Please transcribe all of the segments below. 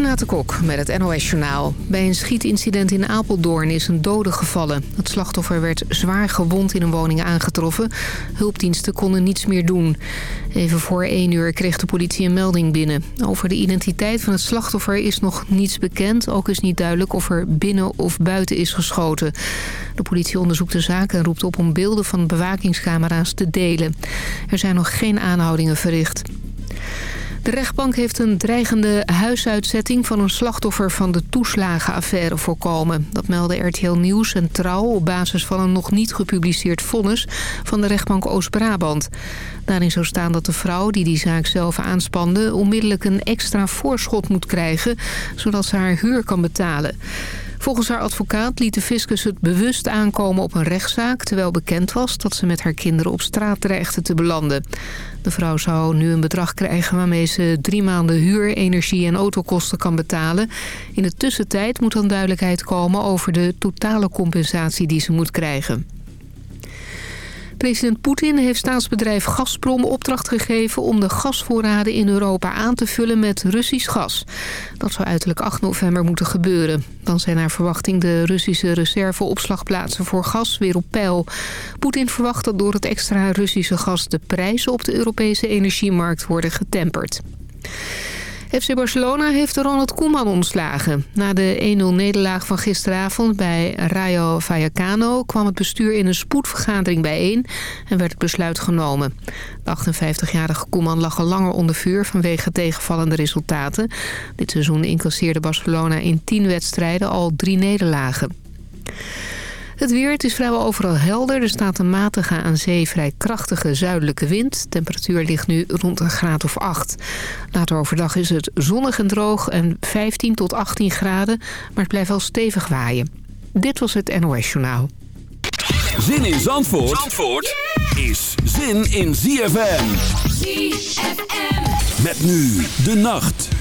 Renate Kok met het NOS Journaal. Bij een schietincident in Apeldoorn is een dode gevallen. Het slachtoffer werd zwaar gewond in een woning aangetroffen. Hulpdiensten konden niets meer doen. Even voor één uur kreeg de politie een melding binnen. Over de identiteit van het slachtoffer is nog niets bekend. Ook is niet duidelijk of er binnen of buiten is geschoten. De politie onderzoekt de zaak en roept op om beelden van bewakingscamera's te delen. Er zijn nog geen aanhoudingen verricht. De rechtbank heeft een dreigende huisuitzetting van een slachtoffer van de toeslagenaffaire voorkomen. Dat melden RTL Nieuws en Trouw op basis van een nog niet gepubliceerd vonnis van de rechtbank Oost-Brabant. Daarin zou staan dat de vrouw die die zaak zelf aanspande onmiddellijk een extra voorschot moet krijgen, zodat ze haar huur kan betalen. Volgens haar advocaat liet de fiscus het bewust aankomen op een rechtszaak... terwijl bekend was dat ze met haar kinderen op straat dreigde te belanden. De vrouw zou nu een bedrag krijgen waarmee ze drie maanden huur, energie en autokosten kan betalen. In de tussentijd moet dan duidelijkheid komen over de totale compensatie die ze moet krijgen. President Poetin heeft staatsbedrijf Gazprom opdracht gegeven... om de gasvoorraden in Europa aan te vullen met Russisch gas. Dat zou uiterlijk 8 november moeten gebeuren. Dan zijn naar verwachting de Russische reserveopslagplaatsen voor gas weer op peil. Poetin verwacht dat door het extra Russische gas... de prijzen op de Europese energiemarkt worden getemperd. FC Barcelona heeft Ronald Koeman ontslagen. Na de 1-0-nederlaag van gisteravond bij Rayo Vallecano... kwam het bestuur in een spoedvergadering bijeen en werd het besluit genomen. De 58-jarige Koeman lag al langer onder vuur vanwege tegenvallende resultaten. Dit seizoen incasseerde Barcelona in 10 wedstrijden al drie nederlagen. Het weer, het is vrijwel overal helder. Er staat een matige aan zee vrij krachtige zuidelijke wind. De temperatuur ligt nu rond een graad of 8. Later overdag is het zonnig en droog en 15 tot 18 graden. Maar het blijft wel stevig waaien. Dit was het NOS Journaal. Zin in Zandvoort, Zandvoort is zin in ZFM. ZFM. Met nu de nacht.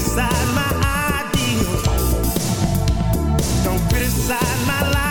Criticize my ideals. Don't criticize my lifestyle.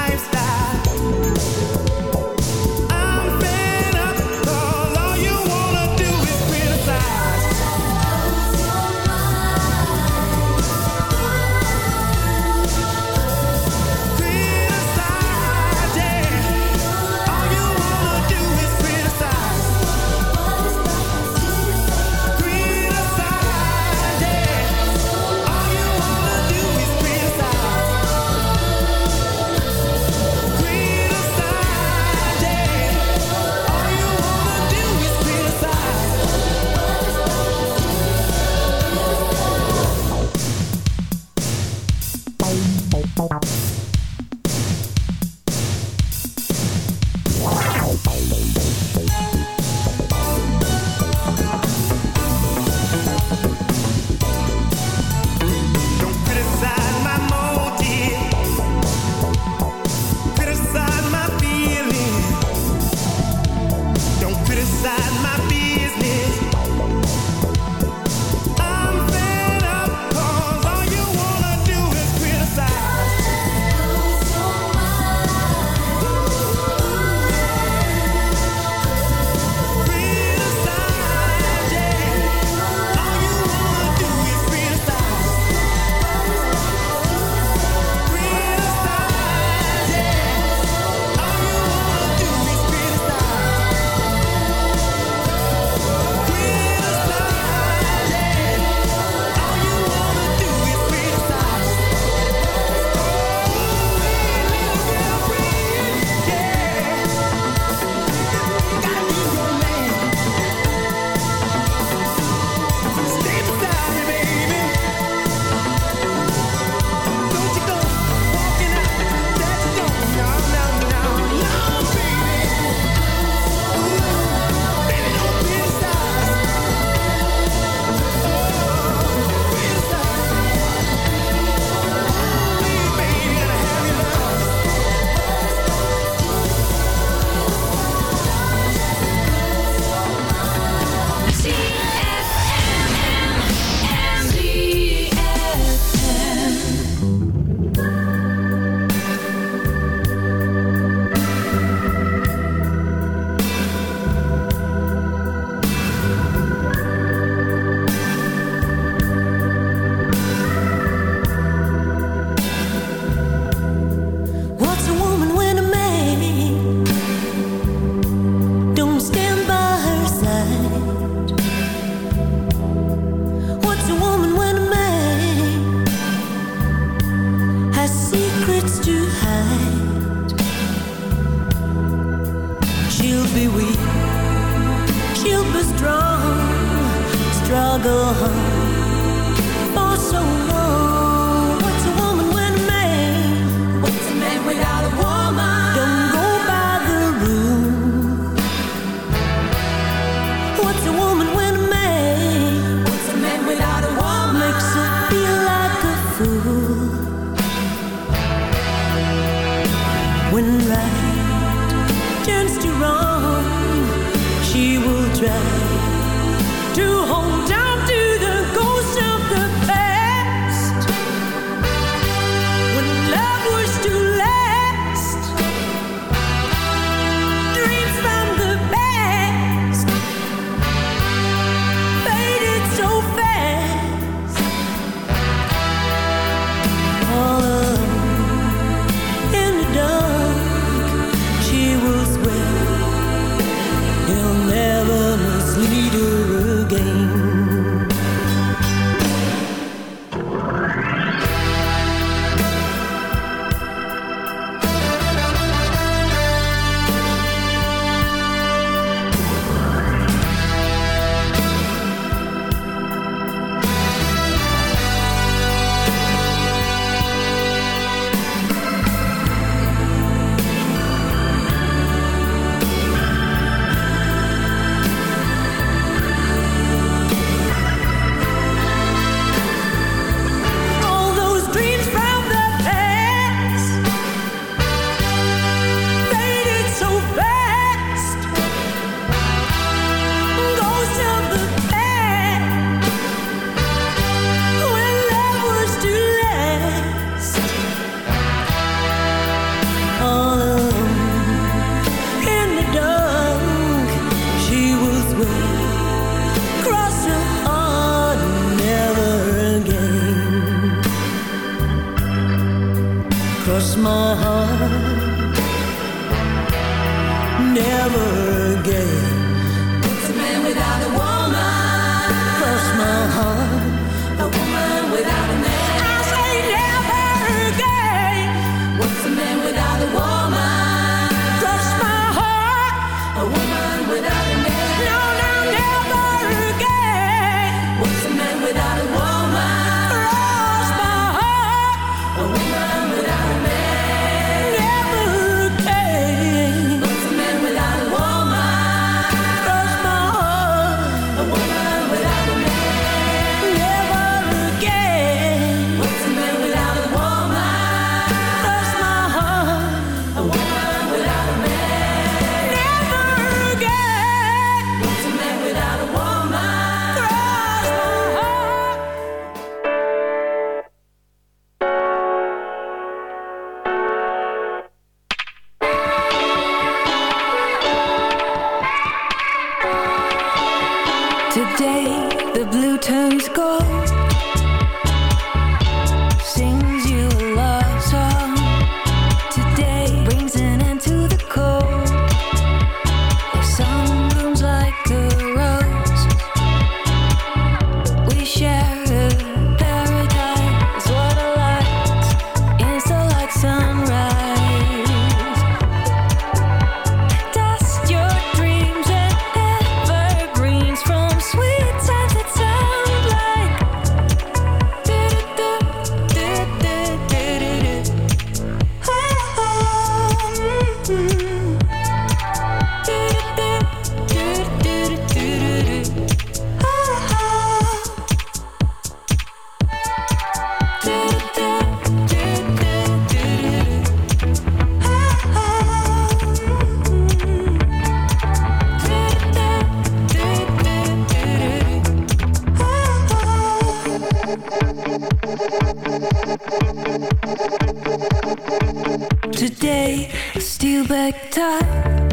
Today, steal back time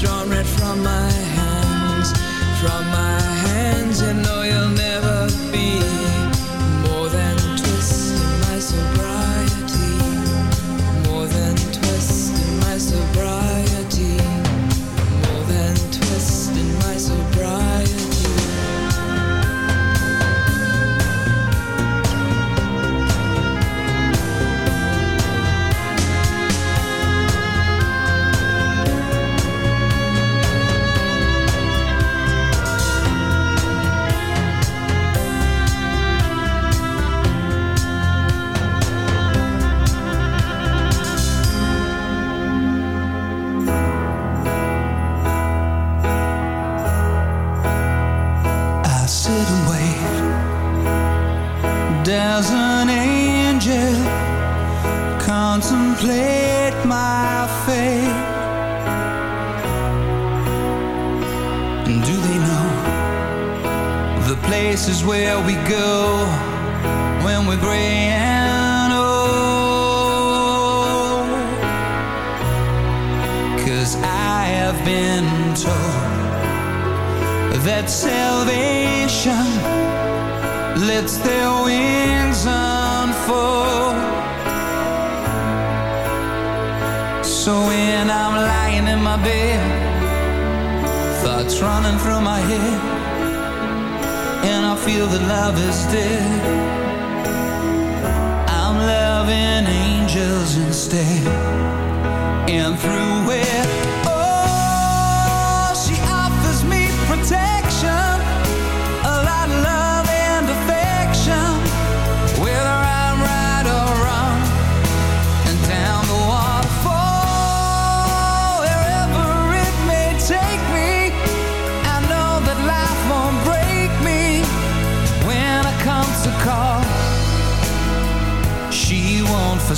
drawn red from my hands, from my hands, and know you'll never.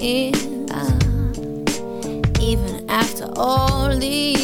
Uh, even after all these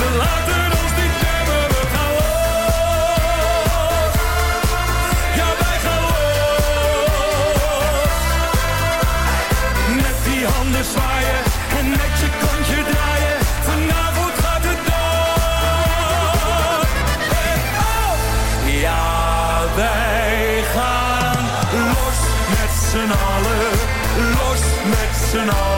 We laten ons niet remmen, gaan los. Ja, wij gaan los. Met die handen zwaaien en met je kontje draaien. Vanavond gaat het door. Oh. Ja, wij gaan los met z'n allen. Los met z'n allen.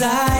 inside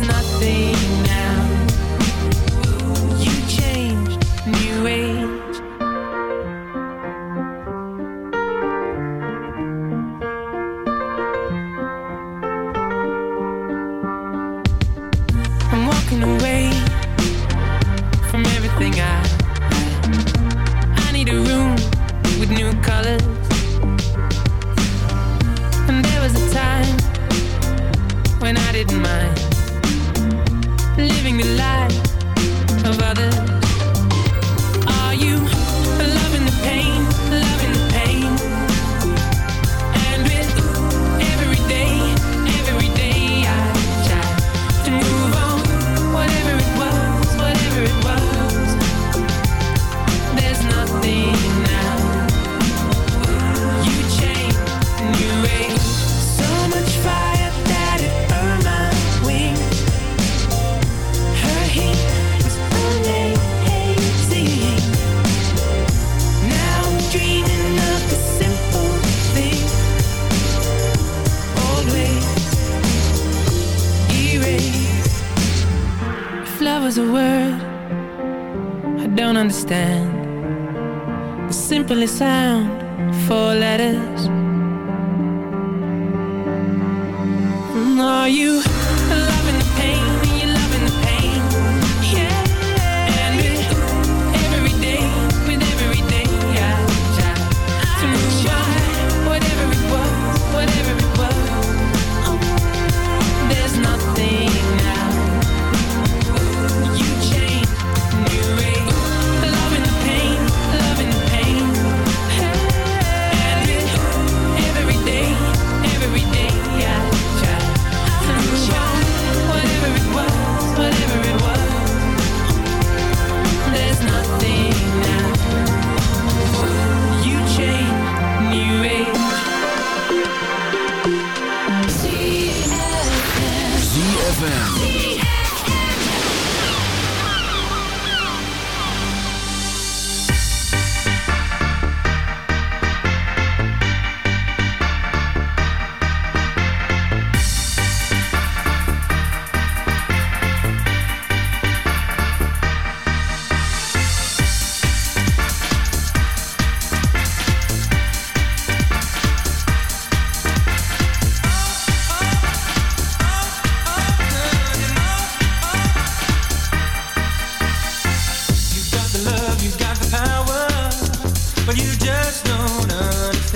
nothing. just don't understand.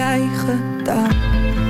jij gedaan.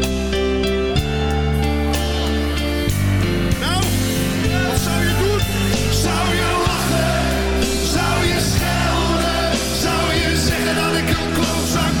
Dat ik